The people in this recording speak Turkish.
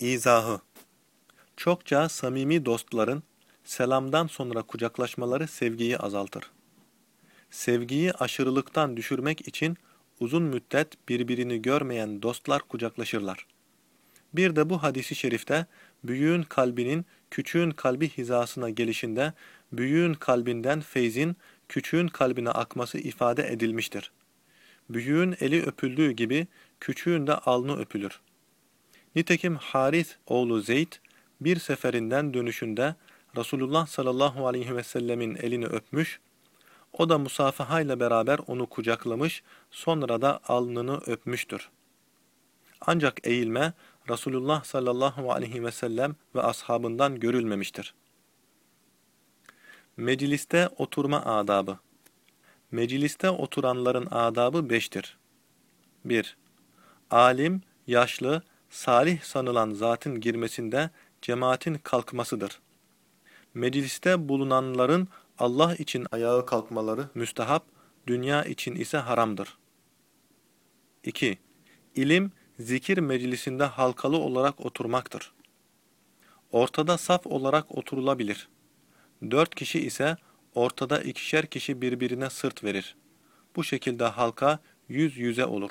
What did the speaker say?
İzahı Çokça samimi dostların selamdan sonra kucaklaşmaları sevgiyi azaltır. Sevgiyi aşırılıktan düşürmek için uzun müddet birbirini görmeyen dostlar kucaklaşırlar. Bir de bu hadisi şerifte büyüğün kalbinin küçüğün kalbi hizasına gelişinde büyüğün kalbinden feyzin küçüğün kalbine akması ifade edilmiştir. Büyüğün eli öpüldüğü gibi küçüğün de alnı öpülür. Nitekim Harith oğlu Zeyd bir seferinden dönüşünde Resulullah sallallahu aleyhi ve sellemin elini öpmüş, o da musafaha ile beraber onu kucaklamış, sonra da alnını öpmüştür. Ancak eğilme Resulullah sallallahu aleyhi ve sellem ve ashabından görülmemiştir. Mecliste oturma adabı Mecliste oturanların adabı beştir. 1. Alim, yaşlı, salih sanılan zatın girmesinde cemaatin kalkmasıdır. Mecliste bulunanların Allah için ayağa kalkmaları müstehap, dünya için ise haramdır. 2. İlim, zikir meclisinde halkalı olarak oturmaktır. Ortada saf olarak oturulabilir. Dört kişi ise ortada ikişer kişi birbirine sırt verir. Bu şekilde halka yüz yüze olur.